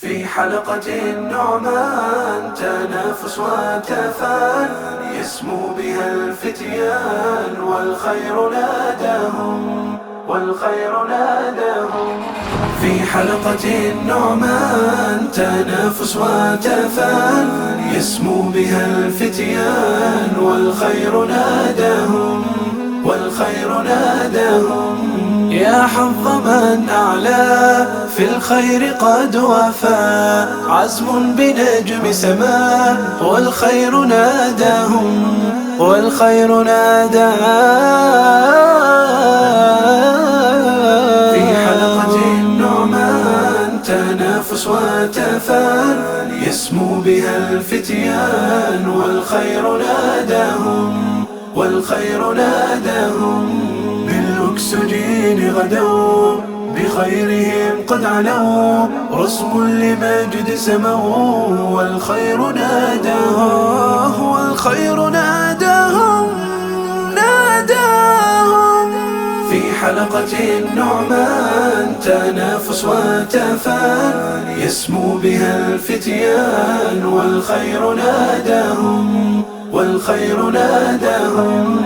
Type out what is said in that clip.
في حلقة النعمان تنافس وتفان يسمو بها الفتيان والخير ناداهم والخير ناداهم. في حلقة النعمان تنافس وتفان يسمو بها الفتيان والخير ناداهم والخير ناداهم. يا حظ من أعلى في الخير قد وفى. عزم بنجم سماء والخير ناداهم والخير نادى. في حلقة النعمان تنافس وتفان يسمو بها الفتيان والخير ناداهم والخير ناداهم. بالأكسجين غدوا بخيرهم قد علوا رسم لمجد سموا والخير ناداهم والخير ناداهم ناداهم. في حلقة النعمان تنافس وتفان يسمو بها الفتيان والخير ناداهم والخير ناداهم.